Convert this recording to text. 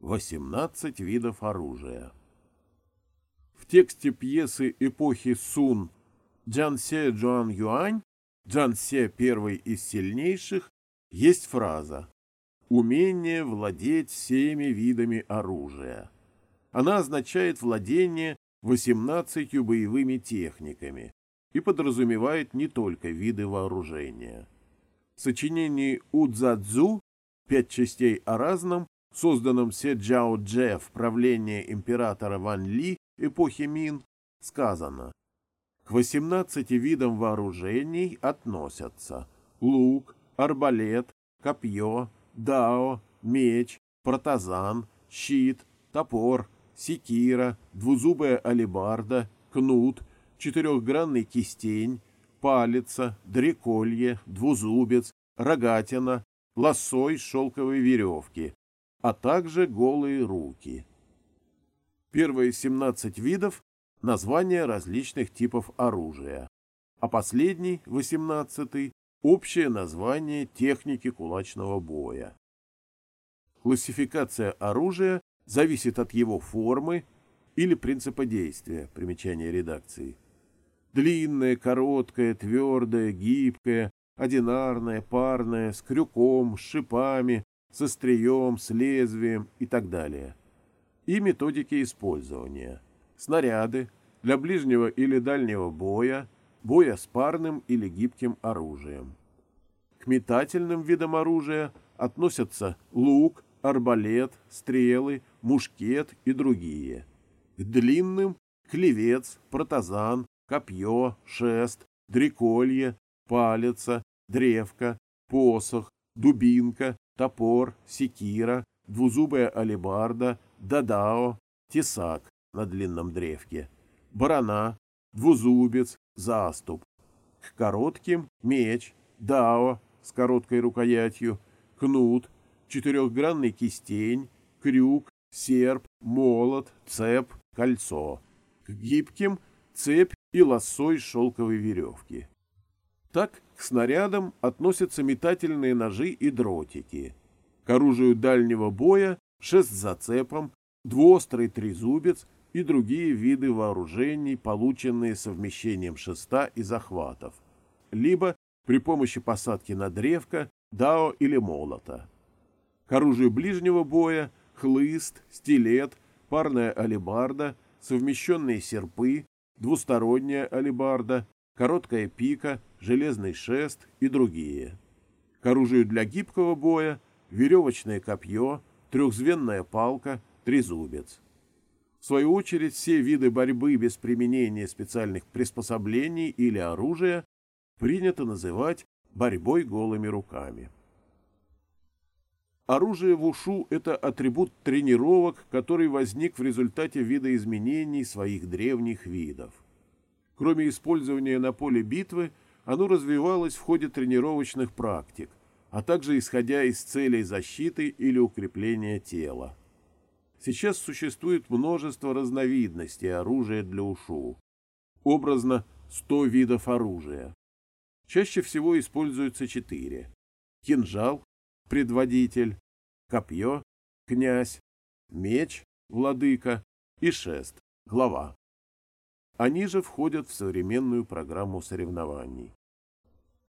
18 видов оружия. В тексте пьесы эпохи Сун «Джансе Джуан Юань» «Джансе первый из сильнейших» есть фраза «умение владеть всеми видами оружия». Она означает владение 18 боевыми техниками и подразумевает не только виды вооружения. В сочинении Удзадзу «Пять частей о разном» созданном Се Джао Дже в правлении императора Ван Ли эпохи Мин, сказано «К 18 видам вооружений относятся лук, арбалет, копье, дао, меч, протазан, щит, топор, секира, двузубая алебарда, кнут, четырехгранный кистень, палица, дреколье, двузубец, рогатина, лосой шелковой веревки, а также голые руки. Первые 17 видов – названия различных типов оружия, а последний, 18 – общее название техники кулачного боя. Классификация оружия зависит от его формы или принципа действия, примечание редакции. Длинное, короткое, твердое, гибкое, одинарное, парное, с крюком, с шипами, с острием, с лезвием и так далее. И методики использования. Снаряды для ближнего или дальнего боя, боя с парным или гибким оружием. К метательным видам оружия относятся лук, арбалет, стрелы, мушкет и другие. К длинным – клевец, протазан, копье, шест, дреколье, палица, древко, посох, дубинка, топор, секира, двузубая алебарда, дадао, тесак на длинном древке, барана, двузубец, заступ. К коротким – меч, дао с короткой рукоятью, кнут, четырехгранный кистень, крюк, серп, молот, цеп, кольцо. К гибким – цепь и лосой шелковой веревки. Так к снарядам относятся метательные ножи и дротики. К оружию дальнего боя шест зацепом, двуострый трезубец и другие виды вооружений, полученные совмещением шеста и захватов, либо при помощи посадки на древко, дао или молота. К оружию ближнего боя хлыст, стилет, парная алебарда, совмещенные серпы, двусторонняя алебарда, короткая пика, железный шест и другие. К оружию для гибкого боя веревочное копье, трехзвенная палка, трезубец. В свою очередь, все виды борьбы без применения специальных приспособлений или оружия принято называть борьбой голыми руками. Оружие в ушу – это атрибут тренировок, который возник в результате видоизменений своих древних видов. Кроме использования на поле битвы, оно развивалось в ходе тренировочных практик, а также исходя из целей защиты или укрепления тела. Сейчас существует множество разновидностей оружия для ушу. Образно 100 видов оружия. Чаще всего используются четыре. Кинжал – предводитель, копье – князь, меч – владыка и шест – глава. Они же входят в современную программу соревнований.